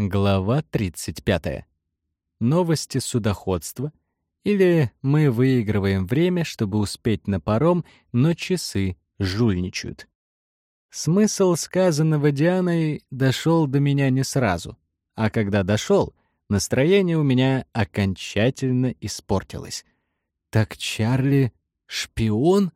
Глава 35. Новости судоходства. Или мы выигрываем время, чтобы успеть на паром, но часы жульничают. Смысл сказанного Дианой дошел до меня не сразу. А когда дошел, настроение у меня окончательно испортилось. Так Чарли — шпион?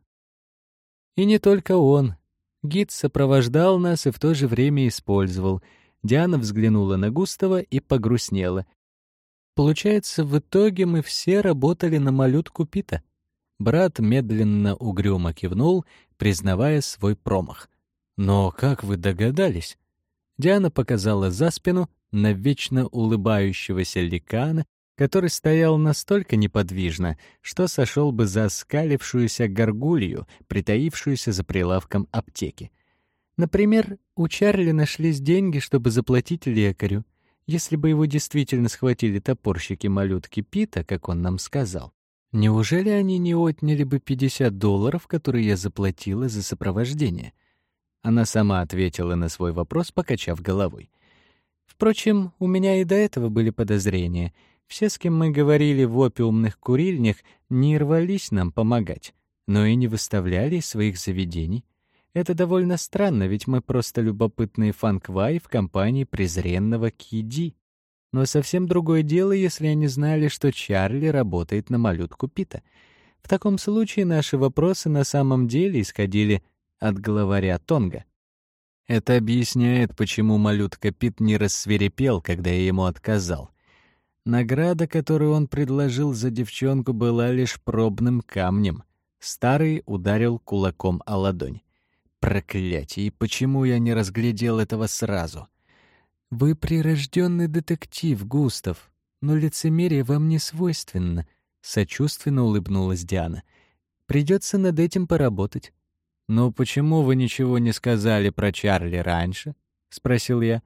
И не только он. Гид сопровождал нас и в то же время использовал — Диана взглянула на Густава и погрустнела. Получается, в итоге мы все работали на малютку Пита. Брат медленно угрюмо кивнул, признавая свой промах. «Но как вы догадались?» Диана показала за спину на вечно улыбающегося ликана, который стоял настолько неподвижно, что сошел бы за скалившуюся горгулью, притаившуюся за прилавком аптеки. Например, у Чарли нашлись деньги, чтобы заплатить лекарю, если бы его действительно схватили топорщики малютки Пита, как он нам сказал. Неужели они не отняли бы 50 долларов, которые я заплатила за сопровождение? Она сама ответила на свой вопрос, покачав головой. Впрочем, у меня и до этого были подозрения. Все, с кем мы говорили в опиумных курильнях, не рвались нам помогать, но и не выставляли своих заведений. Это довольно странно, ведь мы просто любопытные фанквай в компании презренного Киди. Но совсем другое дело, если они знали, что Чарли работает на малютку Пита. В таком случае наши вопросы на самом деле исходили от главаря Тонга. Это объясняет, почему малютка Пит не рассверепел, когда я ему отказал. Награда, которую он предложил за девчонку, была лишь пробным камнем. Старый ударил кулаком о ладонь. Проклятие, и почему я не разглядел этого сразу? Вы прирожденный детектив, Густав, но лицемерие вам не свойственно, сочувственно улыбнулась Диана. Придется над этим поработать. Но почему вы ничего не сказали про Чарли раньше? спросил я.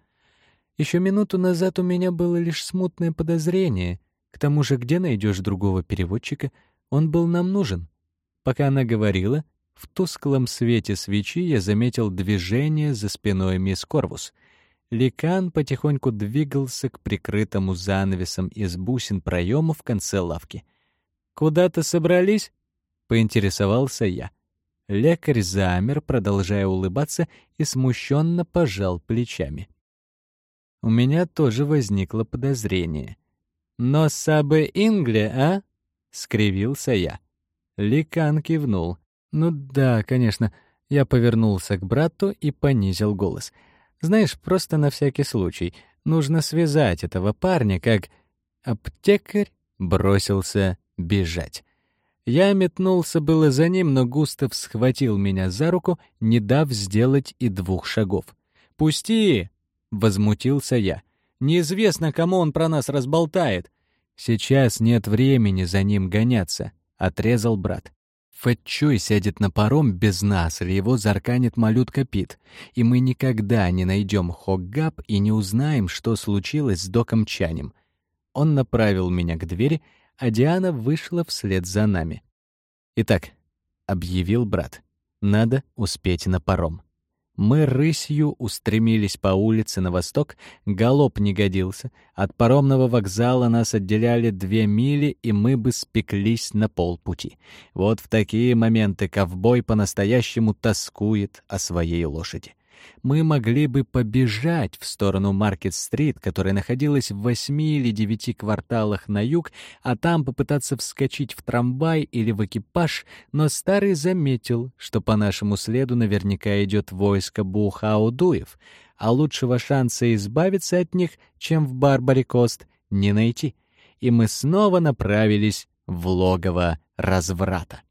Еще минуту назад у меня было лишь смутное подозрение. К тому же, где найдешь другого переводчика? Он был нам нужен. Пока она говорила, в тусклом свете свечи я заметил движение за спиной мисс Корвус. Ликан потихоньку двигался к прикрытому занавесом из бусин проему в конце лавки. «Куда-то собрались?» — поинтересовался я. Лекарь замер, продолжая улыбаться, и смущенно пожал плечами. У меня тоже возникло подозрение. «Но Сабе Ингле, а?» — скривился я. Ликан кивнул. «Ну да, конечно». Я повернулся к брату и понизил голос. «Знаешь, просто на всякий случай. Нужно связать этого парня, как...» Аптекарь бросился бежать. Я метнулся было за ним, но Густав схватил меня за руку, не дав сделать и двух шагов. «Пусти!» — возмутился я. «Неизвестно, кому он про нас разболтает». «Сейчас нет времени за ним гоняться», — отрезал брат. Фэтчой сядет на паром без нас, или его зарканит малютка Пит, и мы никогда не найдем Хоггап и не узнаем, что случилось с доком Чанем. Он направил меня к двери, а Диана вышла вслед за нами. «Итак», — объявил брат, — «надо успеть на паром». Мы рысью устремились по улице на восток, галоп не годился. От паромного вокзала нас отделяли две мили, и мы бы спеклись на полпути. Вот в такие моменты ковбой по-настоящему тоскует о своей лошади мы могли бы побежать в сторону Маркет-стрит, которая находилась в восьми или девяти кварталах на юг, а там попытаться вскочить в трамвай или в экипаж, но старый заметил, что по нашему следу наверняка идет войско Бухаудуев, а лучшего шанса избавиться от них, чем в Барбаре-Кост, не найти. И мы снова направились в логово разврата.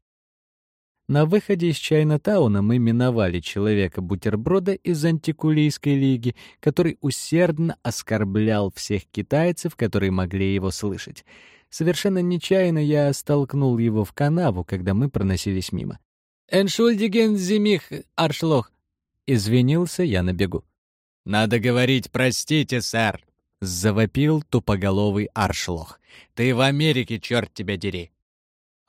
На выходе из Чайна-тауна мы миновали человека-бутерброда из антикулийской лиги, который усердно оскорблял всех китайцев, которые могли его слышать. Совершенно нечаянно я столкнул его в канаву, когда мы проносились мимо. «Эншульдиген зимих, аршлох!» Извинился я на бегу. «Надо говорить «простите, сэр», — завопил тупоголовый аршлох. «Ты в Америке, черт тебя дери!»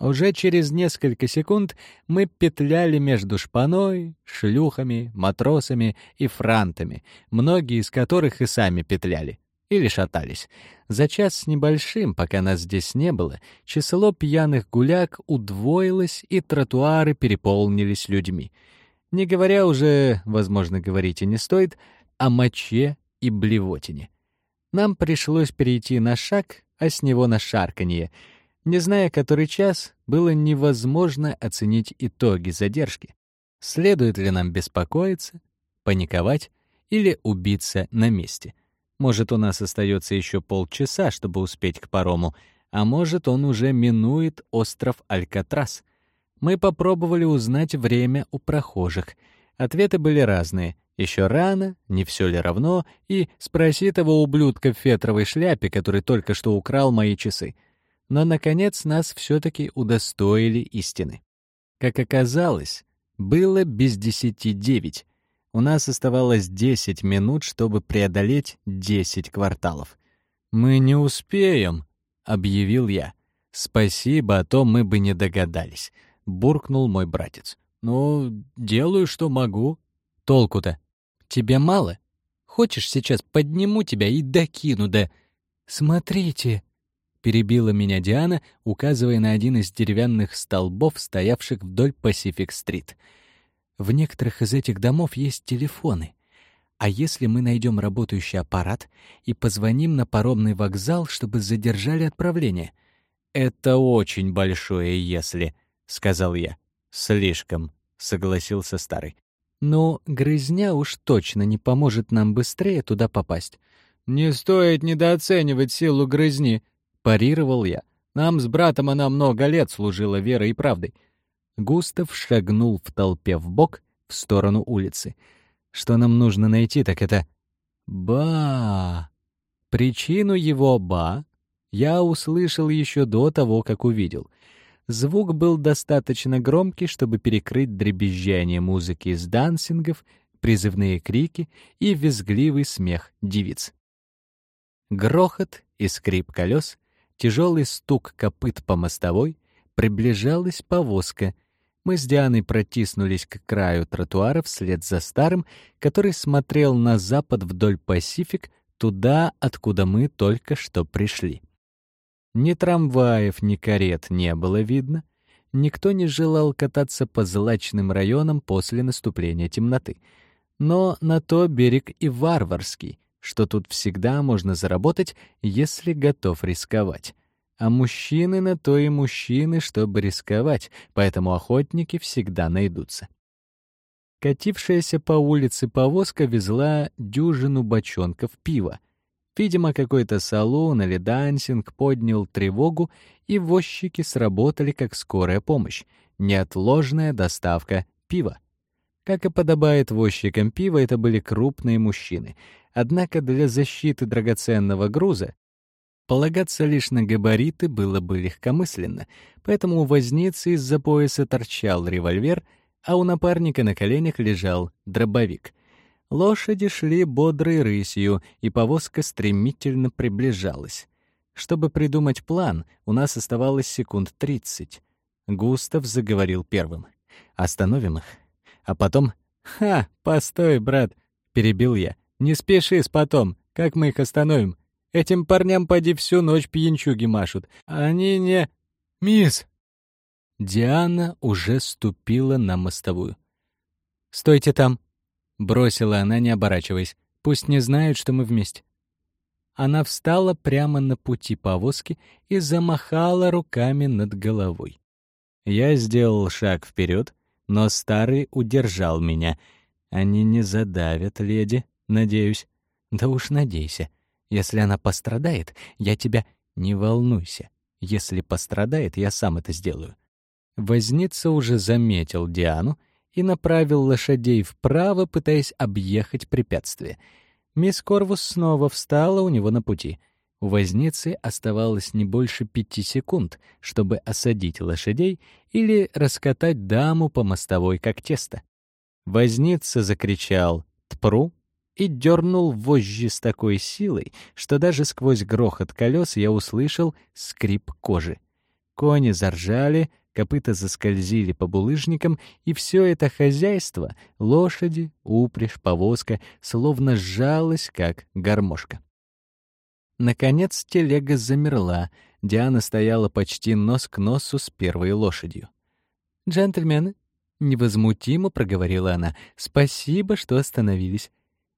Уже через несколько секунд мы петляли между шпаной, шлюхами, матросами и франтами, многие из которых и сами петляли. или шатались. За час с небольшим, пока нас здесь не было, число пьяных гуляк удвоилось, и тротуары переполнились людьми. Не говоря уже, возможно, говорить и не стоит, о моче и блевотине. Нам пришлось перейти на шаг, а с него на шарканье. Не зная, который час, было невозможно оценить итоги задержки. Следует ли нам беспокоиться, паниковать или убиться на месте? Может, у нас остается еще полчаса, чтобы успеть к парому, а может, он уже минует остров Алькатрас. Мы попробовали узнать время у прохожих. Ответы были разные — еще рано, не все ли равно, и спроси того ублюдка в фетровой шляпе, который только что украл мои часы. Но, наконец, нас все-таки удостоили истины. Как оказалось, было без десяти девять. У нас оставалось десять минут, чтобы преодолеть десять кварталов. «Мы не успеем», — объявил я. «Спасибо, а то мы бы не догадались», — буркнул мой братец. «Ну, делаю, что могу». «Толку-то?» Тебе мало? Хочешь, сейчас подниму тебя и докину, да... Смотрите!» Перебила меня Диана, указывая на один из деревянных столбов, стоявших вдоль Пасифик-стрит. В некоторых из этих домов есть телефоны. А если мы найдем работающий аппарат и позвоним на паромный вокзал, чтобы задержали отправление? Это очень большое «если», — сказал я. «Слишком», — согласился старый. Но грызня уж точно не поможет нам быстрее туда попасть. «Не стоит недооценивать силу грызни», — парировал я. «Нам с братом она много лет служила верой и правдой». Густав шагнул в толпе в бок в сторону улицы. «Что нам нужно найти, так это...» «Ба!» Причину его «ба» я услышал еще до того, как увидел — Звук был достаточно громкий, чтобы перекрыть дребезжание музыки из дансингов, призывные крики и визгливый смех девиц. Грохот и скрип колес, тяжелый стук копыт по мостовой, приближалась повозка. Мы с Дианой протиснулись к краю тротуара вслед за старым, который смотрел на запад вдоль Пасифик, туда, откуда мы только что пришли. Ни трамваев, ни карет не было видно. Никто не желал кататься по злачным районам после наступления темноты. Но на то берег и варварский, что тут всегда можно заработать, если готов рисковать. А мужчины на то и мужчины, чтобы рисковать, поэтому охотники всегда найдутся. Катившаяся по улице повозка везла дюжину бочонков пива. Видимо, какой-то салон или дансинг поднял тревогу, и возчики сработали как скорая помощь. Неотложная доставка пива. Как и подобает возчикам пива, это были крупные мужчины. Однако для защиты драгоценного груза полагаться лишь на габариты было бы легкомысленно, поэтому у возницы из-за пояса торчал револьвер, а у напарника на коленях лежал дробовик. Лошади шли бодрой рысью, и повозка стремительно приближалась. Чтобы придумать план, у нас оставалось секунд тридцать. Густав заговорил первым. «Остановим их». А потом... «Ха, постой, брат», — перебил я. «Не спеши с потом. Как мы их остановим? Этим парням поди всю ночь пьянчуги машут. Они не...» «Мисс!» Диана уже ступила на мостовую. «Стойте там!» Бросила она, не оборачиваясь. Пусть не знают, что мы вместе. Она встала прямо на пути повозки и замахала руками над головой. Я сделал шаг вперед, но старый удержал меня. Они не задавят, леди, надеюсь. Да уж надейся. Если она пострадает, я тебя... Не волнуйся. Если пострадает, я сам это сделаю. Возница уже заметил Диану и направил лошадей вправо, пытаясь объехать препятствие. Мисс Корвус снова встала у него на пути. У возницы оставалось не больше пяти секунд, чтобы осадить лошадей или раскатать даму по мостовой, как тесто. Возница закричал «Тпру!» И дернул вожжи с такой силой, что даже сквозь грохот колес я услышал скрип кожи. Кони заржали, копыта заскользили по булыжникам, и все это хозяйство — лошади, упряжь, повозка — словно сжалось, как гармошка. Наконец телега замерла. Диана стояла почти нос к носу с первой лошадью. «Джентльмены», — невозмутимо проговорила она, — «спасибо, что остановились».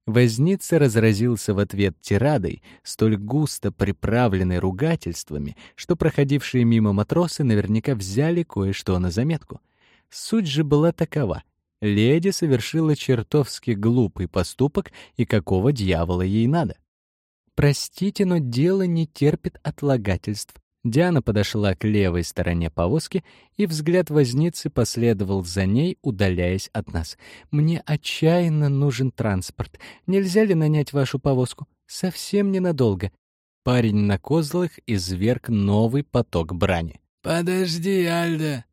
Возница разразился в ответ тирадой, столь густо приправленной ругательствами, что проходившие мимо матросы наверняка взяли кое-что на заметку. Суть же была такова. Леди совершила чертовски глупый поступок, и какого дьявола ей надо? «Простите, но дело не терпит отлагательств». Диана подошла к левой стороне повозки, и взгляд возницы последовал за ней, удаляясь от нас. «Мне отчаянно нужен транспорт. Нельзя ли нанять вашу повозку? Совсем ненадолго». Парень на козлах изверг новый поток брани. «Подожди, Альда!»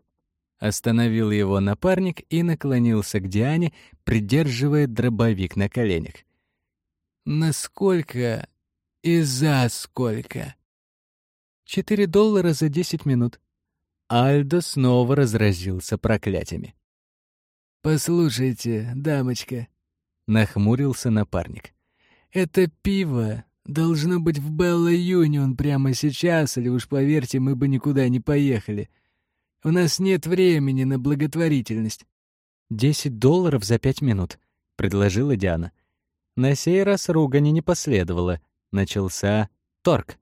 Остановил его напарник и наклонился к Диане, придерживая дробовик на коленях. «Насколько и за сколько?» «Четыре доллара за десять минут». Альдо снова разразился проклятиями. «Послушайте, дамочка», — нахмурился напарник. «Это пиво должно быть в Белла Юнион прямо сейчас, или уж поверьте, мы бы никуда не поехали. У нас нет времени на благотворительность». «Десять долларов за пять минут», — предложила Диана. На сей раз ругани не последовало. Начался торг,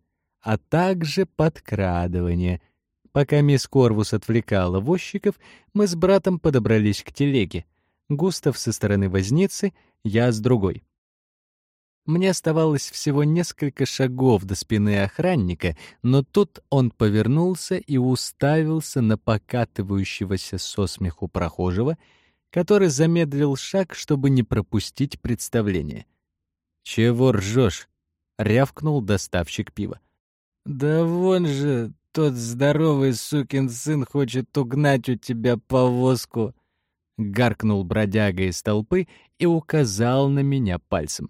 а также подкрадывание. Пока мисс Корвус отвлекала возчиков, мы с братом подобрались к телеге. Густав со стороны возницы, я с другой. Мне оставалось всего несколько шагов до спины охранника, но тут он повернулся и уставился на покатывающегося со смеху прохожего, который замедлил шаг, чтобы не пропустить представление. «Чего ржешь?» — рявкнул доставщик пива. «Да вон же тот здоровый сукин сын хочет угнать у тебя повозку!» Гаркнул бродяга из толпы и указал на меня пальцем.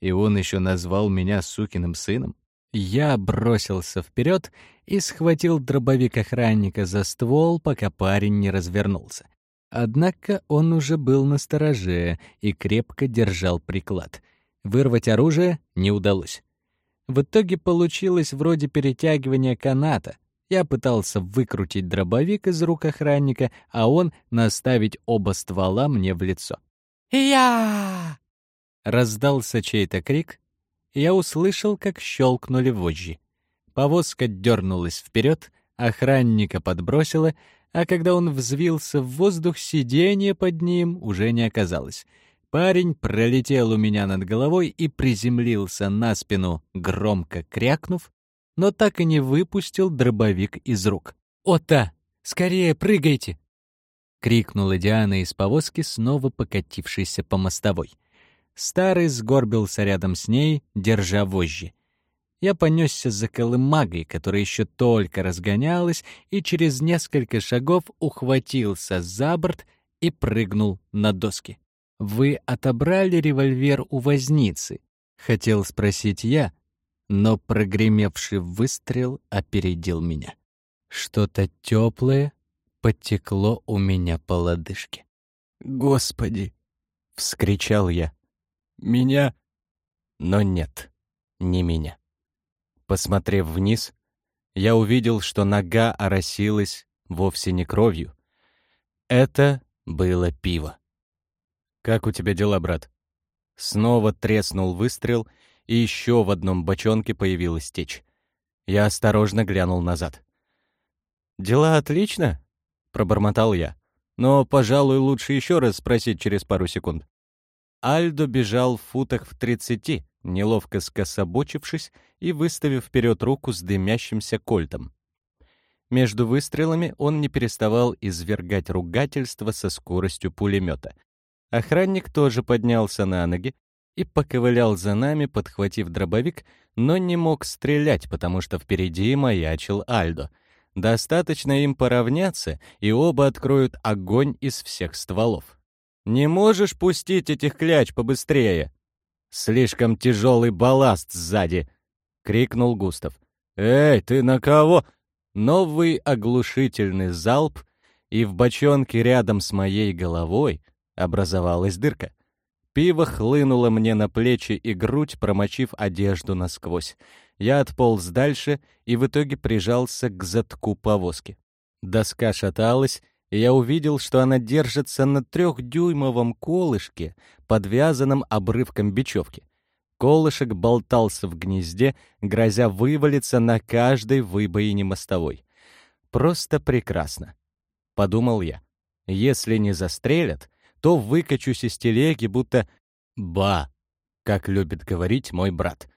И он еще назвал меня сукиным сыном. Я бросился вперед и схватил дробовик охранника за ствол, пока парень не развернулся. Однако он уже был на стороже и крепко держал приклад. Вырвать оружие не удалось. В итоге получилось вроде перетягивания каната. Я пытался выкрутить дробовик из рук охранника, а он наставить оба ствола мне в лицо. «Я!» Раздался чей-то крик, я услышал, как щелкнули вожжи. Повозка дернулась вперед, охранника подбросила, а когда он взвился в воздух, сиденье под ним уже не оказалось. Парень пролетел у меня над головой и приземлился на спину, громко крякнув, но так и не выпустил дробовик из рук. «Ота! Скорее прыгайте!» — крикнула Диана из повозки, снова покатившейся по мостовой. Старый сгорбился рядом с ней, держа вожжи. Я понесся за колымагой, которая еще только разгонялась, и через несколько шагов ухватился за борт и прыгнул на доски. «Вы отобрали револьвер у возницы?» — хотел спросить я, но прогремевший выстрел опередил меня. Что-то теплое потекло у меня по лодыжке. «Господи!» — вскричал я. «Меня?» Но нет, не меня. Посмотрев вниз, я увидел, что нога оросилась вовсе не кровью. Это было пиво. «Как у тебя дела, брат?» Снова треснул выстрел, и еще в одном бочонке появилась течь. Я осторожно глянул назад. «Дела отлично?» — пробормотал я. «Но, пожалуй, лучше еще раз спросить через пару секунд». Альдо бежал в футах в тридцати, неловко скособочившись и выставив вперед руку с дымящимся кольтом. Между выстрелами он не переставал извергать ругательства со скоростью пулемета. Охранник тоже поднялся на ноги и поковылял за нами, подхватив дробовик, но не мог стрелять, потому что впереди маячил Альдо. Достаточно им поравняться, и оба откроют огонь из всех стволов. «Не можешь пустить этих кляч побыстрее?» «Слишком тяжелый балласт сзади!» — крикнул Густав. «Эй, ты на кого?» Новый оглушительный залп, и в бочонке рядом с моей головой Образовалась дырка. Пиво хлынуло мне на плечи и грудь, промочив одежду насквозь. Я отполз дальше и в итоге прижался к затку повозки. Доска шаталась, и я увидел, что она держится на трехдюймовом колышке, подвязанном обрывком бечевки. Колышек болтался в гнезде, грозя вывалиться на каждой выбоине мостовой. «Просто прекрасно», — подумал я. «Если не застрелят, то выкачусь из телеги, будто «ба», как любит говорить мой брат.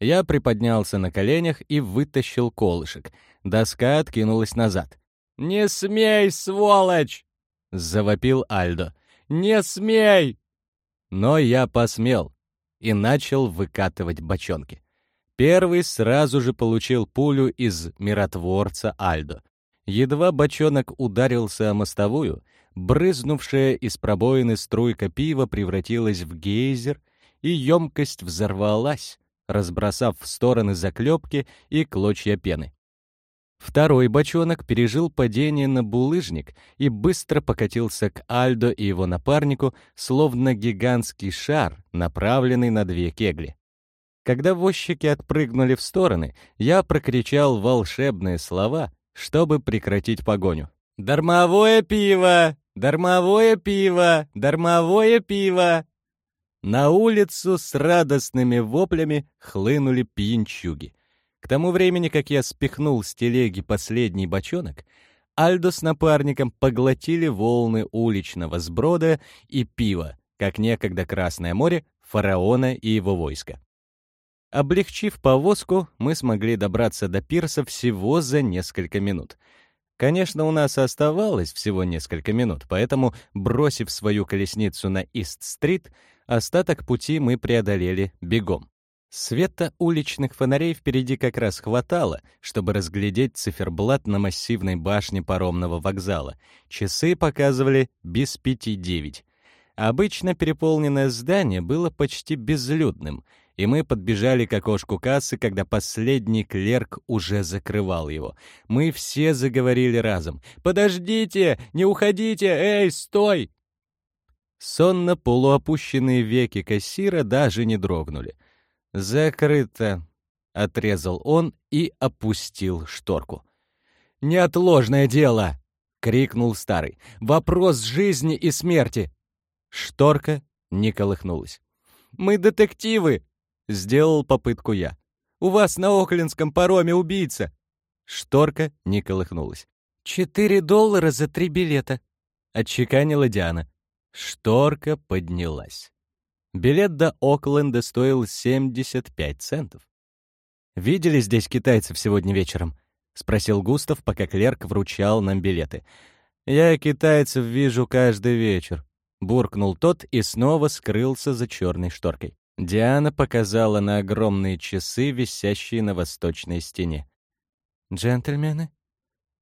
Я приподнялся на коленях и вытащил колышек. Доска откинулась назад. «Не смей, сволочь!» — завопил Альдо. «Не смей!» Но я посмел и начал выкатывать бочонки. Первый сразу же получил пулю из миротворца Альдо. Едва бочонок ударился о мостовую, брызнувшая из пробоины струйка пива превратилась в гейзер, и емкость взорвалась, разбросав в стороны заклепки и клочья пены. Второй бочонок пережил падение на булыжник и быстро покатился к Альдо и его напарнику, словно гигантский шар, направленный на две кегли. Когда возчики отпрыгнули в стороны, я прокричал волшебные слова, чтобы прекратить погоню. «Дармовое пиво! Дармовое пиво! Дармовое пиво!» На улицу с радостными воплями хлынули пьянчуги. К тому времени, как я спихнул с телеги последний бочонок, Альдо с напарником поглотили волны уличного сброда и пива, как некогда Красное море, фараона и его войска. Облегчив повозку, мы смогли добраться до пирса всего за несколько минут. Конечно, у нас оставалось всего несколько минут, поэтому, бросив свою колесницу на Ист-стрит, остаток пути мы преодолели бегом. Света уличных фонарей впереди как раз хватало, чтобы разглядеть циферблат на массивной башне паромного вокзала. Часы показывали без пяти девять. Обычно переполненное здание было почти безлюдным, и мы подбежали к окошку кассы, когда последний клерк уже закрывал его. Мы все заговорили разом. «Подождите! Не уходите! Эй, стой!» Сонно полуопущенные веки кассира даже не дрогнули. «Закрыто», — отрезал он и опустил шторку. «Неотложное дело!» — крикнул старый. «Вопрос жизни и смерти!» Шторка не колыхнулась. «Мы детективы!» — сделал попытку я. «У вас на Оклинском пароме убийца!» Шторка не колыхнулась. «Четыре доллара за три билета!» — отчеканила Диана. Шторка поднялась. Билет до Окленда стоил 75 центов. «Видели здесь китайцев сегодня вечером?» — спросил Густав, пока клерк вручал нам билеты. «Я китайцев вижу каждый вечер», — буркнул тот и снова скрылся за черной шторкой. Диана показала на огромные часы, висящие на восточной стене. «Джентльмены?»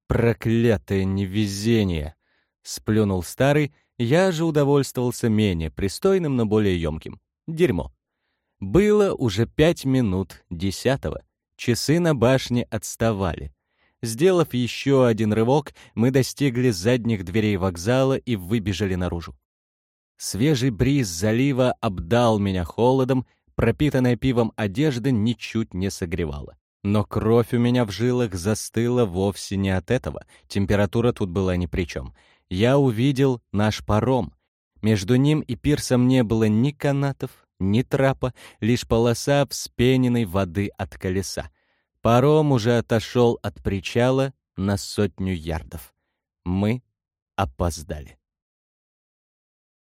«Проклятое невезение!» — сплюнул старый я же удовольствовался менее пристойным, но более емким. Дерьмо. Было уже пять минут десятого. Часы на башне отставали. Сделав еще один рывок, мы достигли задних дверей вокзала и выбежали наружу. Свежий бриз залива обдал меня холодом, пропитанная пивом одежда ничуть не согревала. Но кровь у меня в жилах застыла вовсе не от этого, температура тут была ни при чем — я увидел наш паром. Между ним и пирсом не было ни канатов, ни трапа, лишь полоса вспененной воды от колеса. Паром уже отошел от причала на сотню ярдов. Мы опоздали.